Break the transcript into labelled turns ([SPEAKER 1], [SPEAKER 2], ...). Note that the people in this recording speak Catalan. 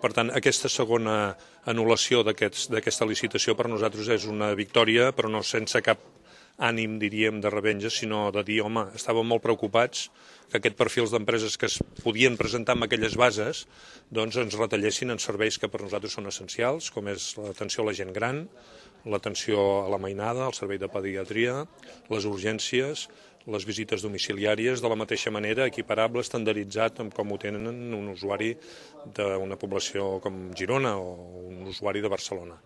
[SPEAKER 1] Per tant, aquesta segona anul·lació d'aquesta licitació per nosaltres és una victòria, però no sense cap ànim, diríem, de revenja, sinó de dir, home, estàvem molt preocupats que aquest perfils d'empreses que es podien presentar amb aquelles bases doncs ens retallessin en serveis que per nosaltres són essencials, com és l'atenció a la gent gran, l'atenció a la mainada, el servei de pediatria, les urgències, les visites domiciliàries, de la mateixa manera, equiparable, estandarditzat amb com ho tenen un usuari d'una població com Girona o un usuari de Barcelona.